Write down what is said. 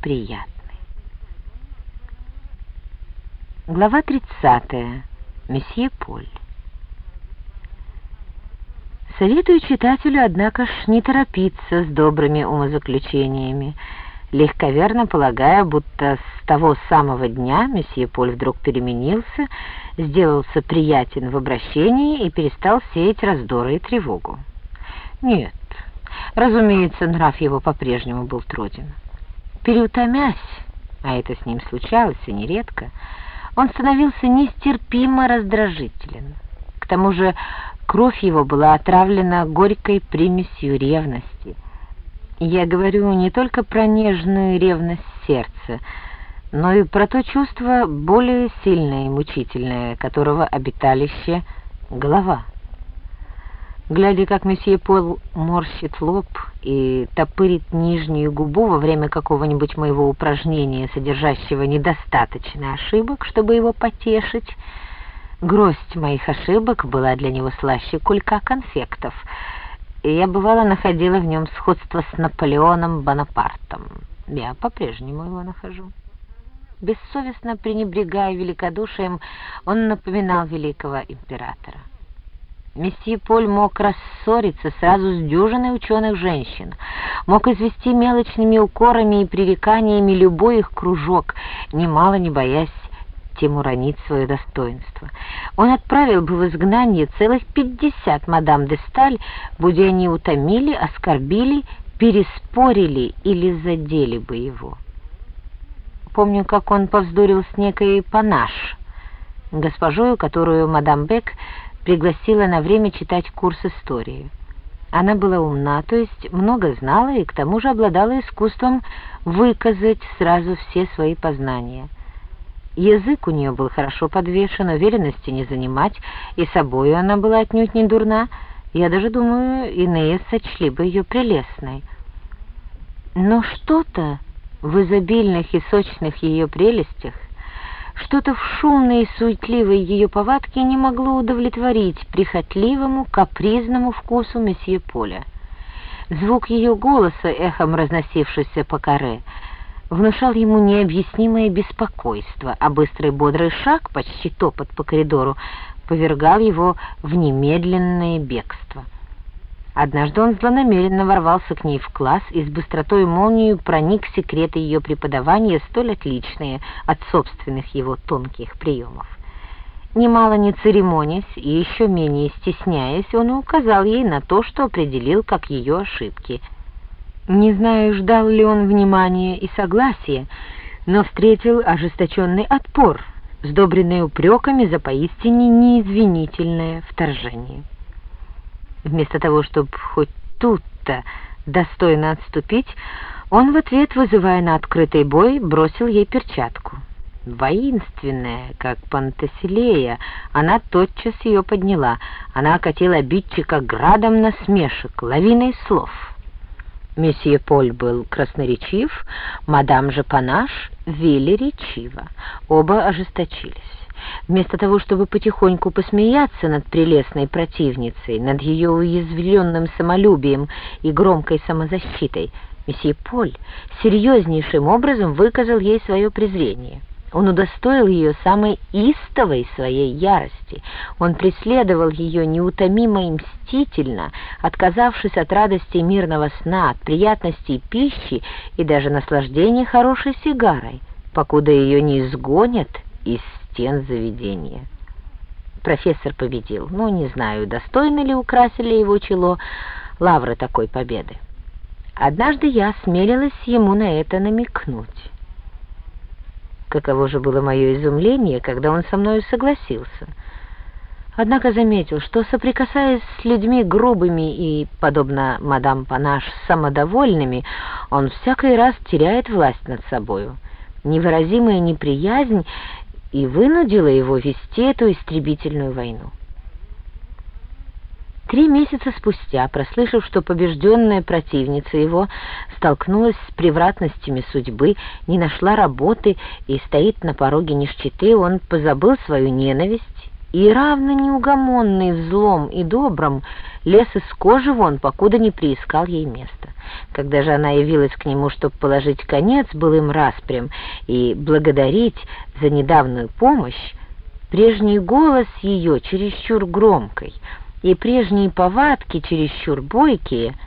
приятной. Глава 30. Месье Поль. Советую читателю, однако ж, не торопиться с добрыми умозаключениями, легковерно полагая, будто с того самого дня месье Поль вдруг переменился, сделался приятен в обращении и перестал сеять раздоры и тревогу. Нет, разумеется, нрав его по-прежнему был труден. Переутомясь, а это с ним случалось и нередко, он становился нестерпимо раздражителен. К тому же кровь его была отравлена горькой примесью ревности. Я говорю не только про нежную ревность сердца, но и про то чувство более сильное и мучительное, которого обиталище — голова. Глядя, как месье Пол морщит лоб и топырит нижнюю губу во время какого-нибудь моего упражнения, содержащего недостаточно ошибок, чтобы его потешить, гроздь моих ошибок была для него слаще кулька конфектов, и я, бывало, находила в нем сходство с Наполеоном Бонапартом. Я по-прежнему его нахожу. Бессовестно пренебрегая великодушием, он напоминал великого императора. Месье Поль мог рассориться сразу с дюжиной ученых женщин, мог извести мелочными укорами и пререканиями любой их кружок, немало не боясь тем уронить свое достоинство. Он отправил бы в изгнание целых пятьдесят мадам де Сталь, будь они утомили, оскорбили, переспорили или задели бы его. Помню, как он повздорил с некой Панаш, госпожою, которую мадам Бек пригласила на время читать курс истории. Она была умна, то есть много знала и к тому же обладала искусством выказать сразу все свои познания. Язык у нее был хорошо подвешен, уверенности не занимать, и собою она была отнюдь не дурна. Я даже думаю, иные сочли бы ее прелестной. Но что-то в изобильных и сочных ее прелестях что-то в шумной и суетливой ее повадке не могло удовлетворить прихотливому, капризному вкусу месье Поля. Звук ее голоса, эхом разносившийся по каре, внушал ему необъяснимое беспокойство, а быстрый бодрый шаг, почти топот по коридору, повергал его в немедленное бегство. Однажды он злонамеренно ворвался к ней в класс и с быстротой молнии проник в секреты ее преподавания, столь отличные от собственных его тонких приемов. Немало не церемонясь и еще менее стесняясь, он указал ей на то, что определил как ее ошибки. Не знаю, ждал ли он внимания и согласия, но встретил ожесточенный отпор, сдобренный упреками за поистине неизвинительное вторжение. Вместо того, чтобы хоть тут-то достойно отступить, он в ответ, вызывая на открытый бой, бросил ей перчатку. Воинственная, как Пантеселея, она тотчас ее подняла. Она окатила обидчика градом насмешек, лавиной слов. Месье Поль был красноречив, мадам же Панаш велеречива. Оба ожесточились. Вместо того, чтобы потихоньку посмеяться над прелестной противницей, над ее уязвленным самолюбием и громкой самозащитой, месье Поль серьезнейшим образом выказал ей свое презрение. Он удостоил ее самой истовой своей ярости. Он преследовал ее неутомимо и мстительно, отказавшись от радости мирного сна, от приятностей пищи и даже наслаждения хорошей сигарой, покуда ее не изгонят из стен заведения. Профессор победил. Ну, не знаю, достойно ли украсили его чело лавры такой победы. Однажды я смелилась ему на это намекнуть. Каково же было мое изумление, когда он со мною согласился. Однако заметил, что, соприкасаясь с людьми грубыми и, подобно мадам Панаш, самодовольными, он всякий раз теряет власть над собою. Невыразимая неприязнь и вынудила его вести эту истребительную войну. Три месяца спустя, прослышав, что побежденная противница его столкнулась с превратностями судьбы, не нашла работы и стоит на пороге нищеты, он позабыл свою ненависть и равно неугомонный в злом и добром, лез из кожи вон, покуда не приискал ей место. Когда же она явилась к нему, чтобы положить конец былым распрям и благодарить за недавнюю помощь, прежний голос ее чересчур громкой и прежние повадки чересчур бойкие —